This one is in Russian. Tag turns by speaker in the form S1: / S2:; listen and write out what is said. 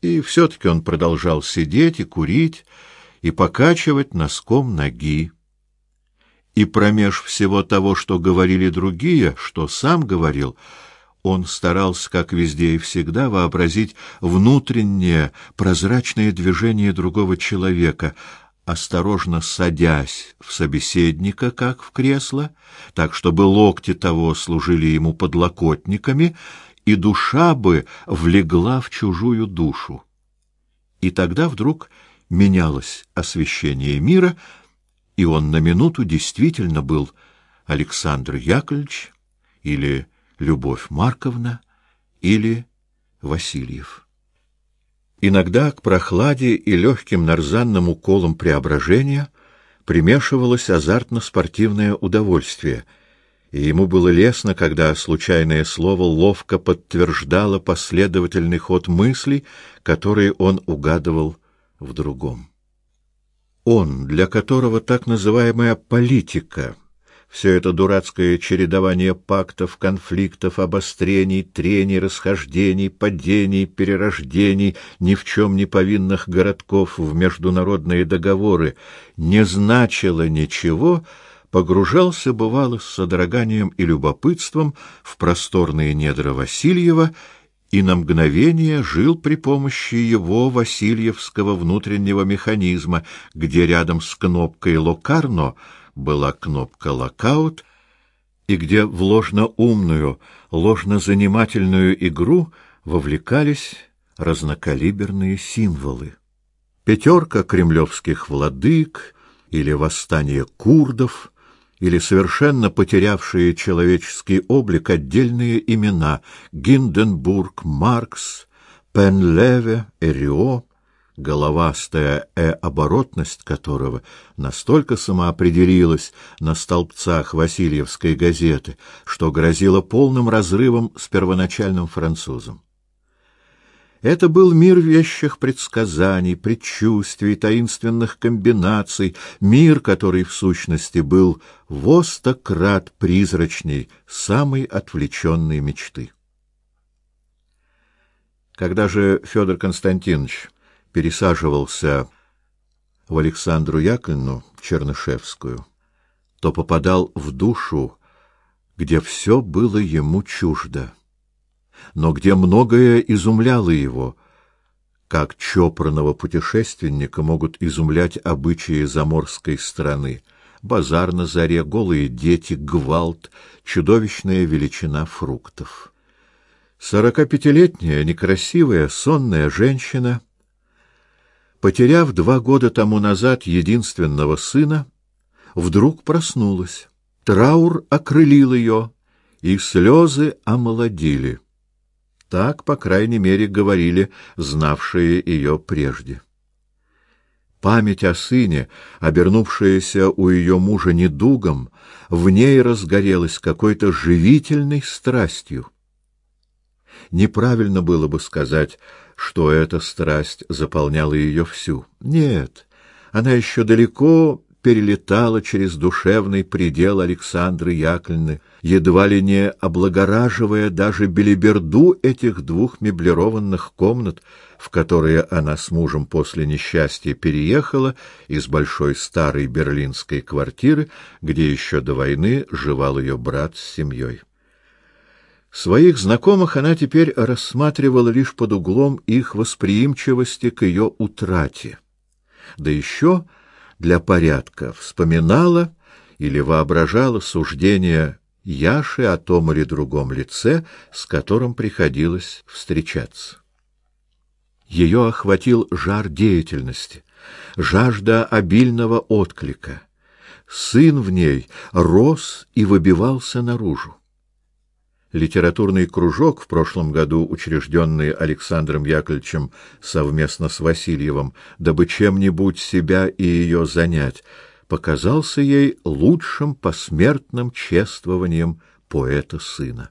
S1: И все-таки он продолжал сидеть и курить, и покачивать носком ноги. И промеж всего того, что говорили другие, что сам говорил, он старался, как везде и всегда, вообразить внутреннее прозрачное движение другого человека, осторожно садясь в собеседника, как в кресло, так чтобы локти того служили ему подлокотниками, и душа бы влегла в чужую душу. И тогда вдруг менялось освещение мира, и он на минуту действительно был Александр Яковлевич или Любовь Марковна или Васильев. Иногда к прохладе и легким нарзанным уколам преображения примешивалось азартно-спортивное удовольствие, и ему было лестно, когда случайное слово ловко подтверждало последовательный ход мыслей, которые он угадывал в другом. Он, для которого так называемая политика — все это дурацкое чередование пактов, конфликтов, обострений, трений, расхождений, падений, перерождений ни в чем не повинных городков в международные договоры не значило ничего, погружался бывало с содроганием и любопытством в просторные недра Васильева и на мгновение жил при помощи его Васильевского внутреннего механизма, где рядом с кнопкой «Локарно» была кнопка «Локаут», и где в ложно-умную, ложно-занимательную игру вовлекались разнокалиберные символы. Пятерка кремлевских владык или восстание курдов или совершенно потерявшие человеческий облик отдельные имена Гинденбург, Маркс, Пенлеве, Эрио, головастая э-оборотность которого настолько самоопределилась на столбцах Васильевской газеты, что грозила полным разрывом с первоначальным французом. Это был мир вещих предсказаний, предчувствий, таинственных комбинаций, мир, который в сущности был во сто крат призрачней самой отвлеченной мечты. Когда же Федор Константинович пересаживался в Александру Яковлевну Чернышевскую, то попадал в душу, где все было ему чуждо, но где многое изумляло его, как чопорного путешественника могут изумлять обычаи заморской страны, базар на заре, голые дети, гвалт, чудовищная величина фруктов. Сорокапятилетняя, некрасивая, сонная женщина — потеряв два года тому назад единственного сына, вдруг проснулась. Траур окрылил ее, и слезы омолодили. Так, по крайней мере, говорили знавшие ее прежде. Память о сыне, обернувшаяся у ее мужа недугом, в ней разгорелась какой-то живительной страстью. Неправильно было бы сказать что эта страсть заполняла ее всю. Нет, она еще далеко перелетала через душевный предел Александры Яковлевны, едва ли не облагораживая даже белиберду этих двух меблированных комнат, в которые она с мужем после несчастья переехала из большой старой берлинской квартиры, где еще до войны жевал ее брат с семьей. Своих знакомых она теперь рассматривала лишь под углом их восприимчивости к ее утрате. Да еще для порядка вспоминала или воображала суждения Яши о том или другом лице, с которым приходилось встречаться. Ее охватил жар деятельности, жажда обильного отклика. Сын в ней рос и выбивался наружу литературный кружок, в прошлом году учрежденный Александром Яковлевичем совместно с Васильевым, дабы чем-нибудь себя и ее занять, показался ей лучшим посмертным чествованием поэта-сына.